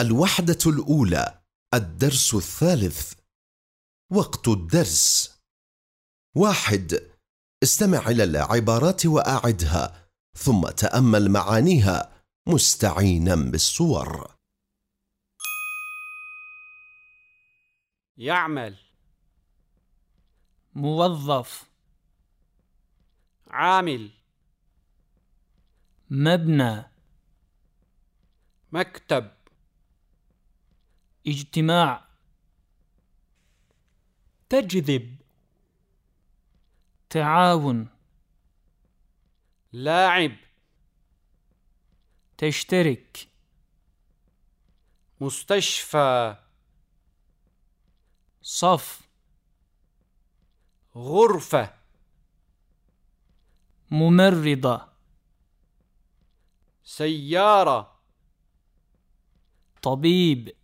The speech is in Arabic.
الوحدة الأولى الدرس الثالث وقت الدرس. واحد استمع إلى العبارات وأعدها ثم تأمل معانيها مستعينا بالصور. يعمل. موظف. عامل. مبنى. مكتب. اجتماع. تجذب. تعاون. لاعب. تشترك. مستشفى. صف. غرفة. ممرضة. سيارة. طبيب.